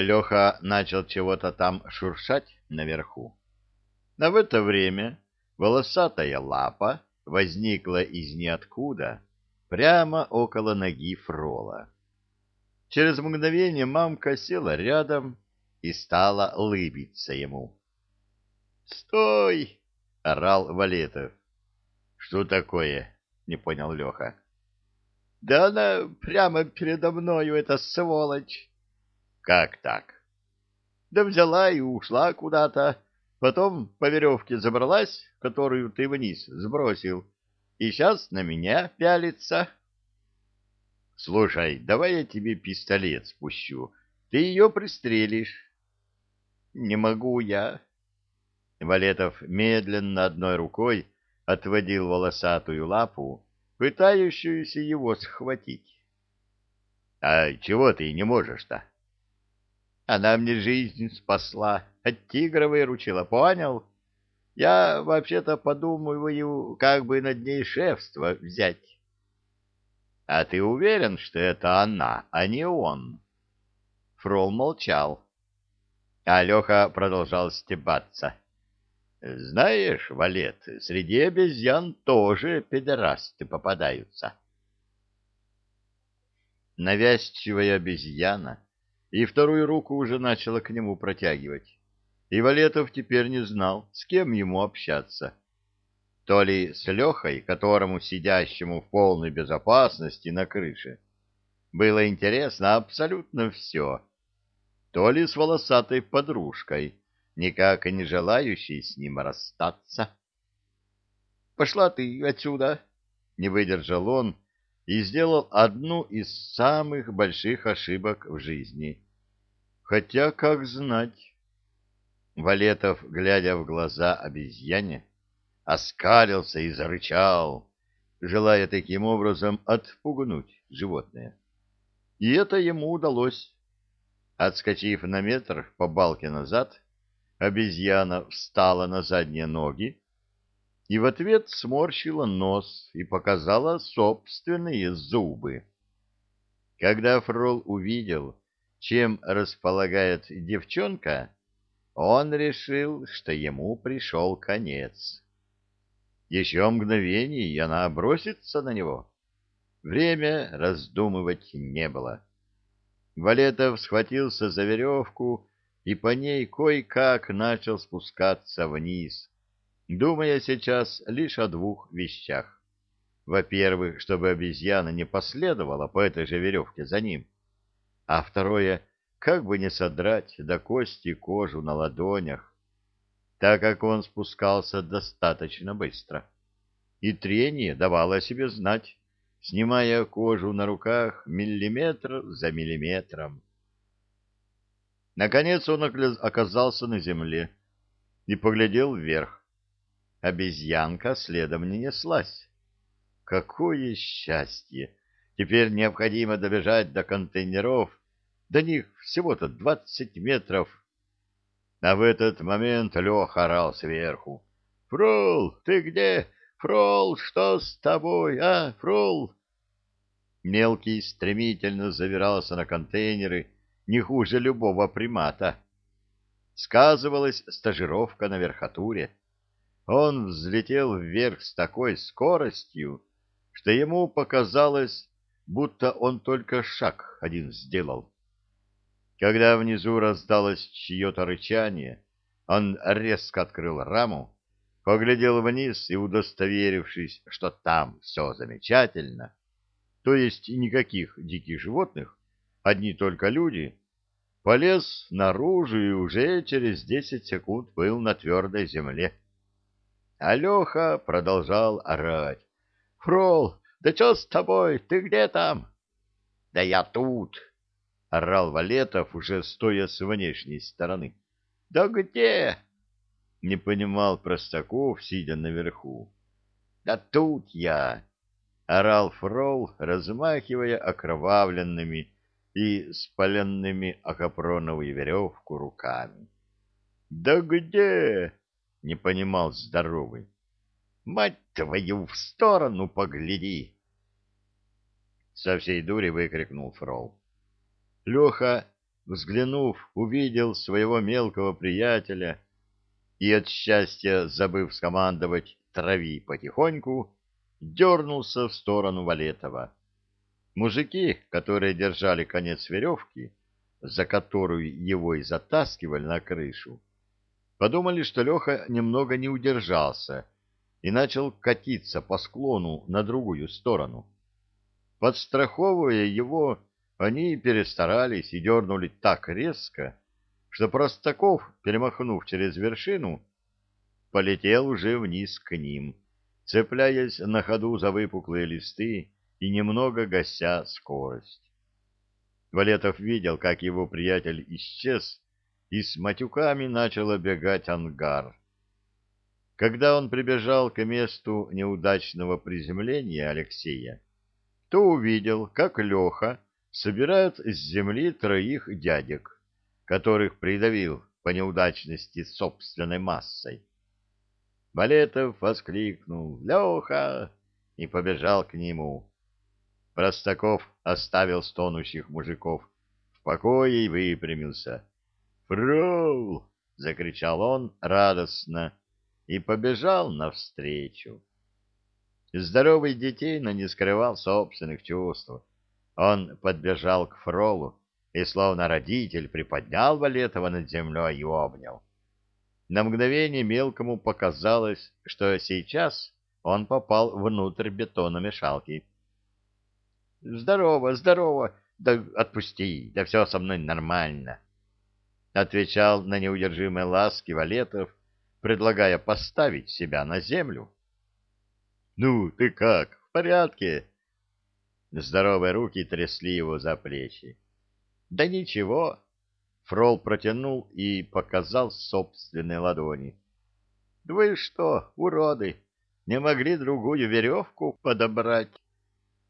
Леха начал чего-то там шуршать наверху. А в это время волосатая лапа возникла из ниоткуда прямо около ноги Фрола. Через мгновение мамка села рядом и стала лыбиться ему. «Стой!» — орал Валетов. «Что такое?» — не понял Леха. «Да она прямо передо мною, эта сволочь!» «Как так?» «Да взяла и ушла куда-то, потом по веревке забралась, которую ты вниз сбросил, и сейчас на меня пялится». «Слушай, давай я тебе пистолет спущу, ты ее пристрелишь». «Не могу я». Валетов медленно одной рукой отводил волосатую лапу, пытающуюся его схватить. — А чего ты не можешь-то? — Она мне жизнь спасла, от тигра выручила, понял? Я вообще-то подумываю, как бы над ней шефство взять. — А ты уверен, что это она, а не он? Фрол молчал. А Леха продолжал стебаться. — знаешь, Валет, среди обезьян тоже педерасты попадаются. Навязчивая обезьяна и вторую руку уже начала к нему протягивать. И Валетов теперь не знал, с кем ему общаться. То ли с Лехой, которому, сидящему в полной безопасности на крыше, было интересно абсолютно все, то ли с волосатой подружкой, никак и не желающий с ним расстаться. — Пошла ты отсюда! — не выдержал он и сделал одну из самых больших ошибок в жизни. Хотя, как знать... Валетов, глядя в глаза обезьяне, оскалился и зарычал, желая таким образом отпугнуть животное. И это ему удалось. Отскочив на метр по балке назад, Обезьяна встала на задние ноги и в ответ сморщила нос и показала собственные зубы. Когда Фрол увидел, чем располагает девчонка, он решил, что ему пришел конец. Еще мгновение, и она бросится на него. Время раздумывать не было. Валетов схватился за веревку и по ней кое-как начал спускаться вниз, думая сейчас лишь о двух вещах. Во-первых, чтобы обезьяна не последовала по этой же веревке за ним, а второе, как бы не содрать до кости кожу на ладонях, так как он спускался достаточно быстро. И трение давало о себе знать, снимая кожу на руках миллиметр за миллиметром. Наконец он оказался на земле и поглядел вверх. Обезьянка следом не неслась. Какое счастье! Теперь необходимо добежать до контейнеров. До них всего-то двадцать метров. А в этот момент Леха орал сверху. — Фрол, ты где? Фрол, что с тобой, а, Фрол? Мелкий стремительно забирался на контейнеры, не хуже любого примата. Сказывалась стажировка на верхотуре. Он взлетел вверх с такой скоростью, что ему показалось, будто он только шаг один сделал. Когда внизу раздалось чье-то рычание, он резко открыл раму, поглядел вниз и, удостоверившись, что там все замечательно, то есть никаких диких животных, одни только люди, полез наружу и уже через десять секунд был на твердой земле. Алеха продолжал орать. — Фрол, да что с тобой? Ты где там? — Да я тут! — орал Валетов, уже стоя с внешней стороны. — Да где? — не понимал Простаков, сидя наверху. — Да тут я! — орал Фрол, размахивая окровавленными и спаленными о капроновую веревку руками. — Да где? — не понимал здоровый. — Мать твою, в сторону погляди! Со всей дури выкрикнул Фрол. Леха взглянув, увидел своего мелкого приятеля и от счастья, забыв скомандовать «трави потихоньку», дернулся в сторону Валетова. Мужики, которые держали конец веревки, за которую его и затаскивали на крышу, подумали, что Леха немного не удержался и начал катиться по склону на другую сторону. Подстраховывая его, они перестарались и дернули так резко, что Простаков, перемахнув через вершину, полетел уже вниз к ним, цепляясь на ходу за выпуклые листы и немного гася скорость. Валетов видел, как его приятель исчез, и с матюками начал обегать ангар. Когда он прибежал к месту неудачного приземления Алексея, то увидел, как Леха собирает с земли троих дядек, которых придавил по неудачности собственной массой. Валетов воскликнул «Леха!» и побежал к нему. Простаков оставил стонущих мужиков в покое и выпрямился. «Фрол!» — закричал он радостно и побежал навстречу. Здоровый детейно не скрывал собственных чувств. Он подбежал к Фролу и, словно родитель, приподнял Валетова над землей и обнял. На мгновение мелкому показалось, что сейчас он попал внутрь бетономешалки. — Здорово, здорово, да отпусти, да все со мной нормально, — отвечал на неудержимые ласки Валетов, предлагая поставить себя на землю. — Ну, ты как, в порядке? Здоровые руки трясли его за плечи. — Да ничего. Фрол протянул и показал собственные ладони. — Вы что, уроды, не могли другую веревку подобрать?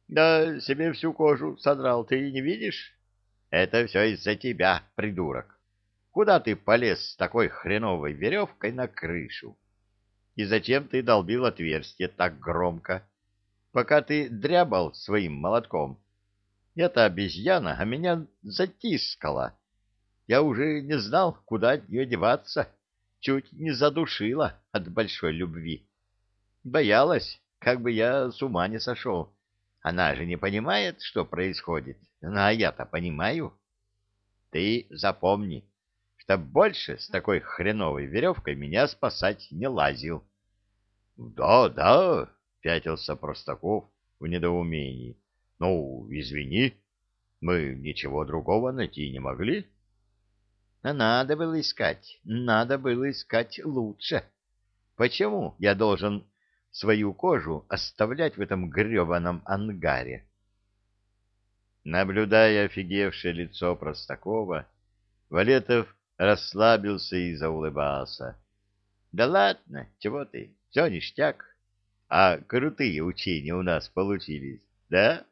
Да себе всю кожу содрал, ты не видишь? Это все из-за тебя, придурок. Куда ты полез с такой хреновой веревкой на крышу? И зачем ты долбил отверстие так громко? пока ты дрябал своим молотком. Эта обезьяна а меня затискала. Я уже не знал, куда от нее деваться. Чуть не задушила от большой любви. Боялась, как бы я с ума не сошел. Она же не понимает, что происходит. Ну, а я-то понимаю. Ты запомни, что больше с такой хреновой веревкой меня спасать не лазил. — Да, да, пятился Простаков в недоумении. — Ну, извини, мы ничего другого найти не могли. — Надо было искать, надо было искать лучше. Почему я должен свою кожу оставлять в этом гребаном ангаре? Наблюдая офигевшее лицо Простакова, Валетов расслабился и заулыбался. — Да ладно, чего ты, все ништяк. А крутые учения у нас получились, да?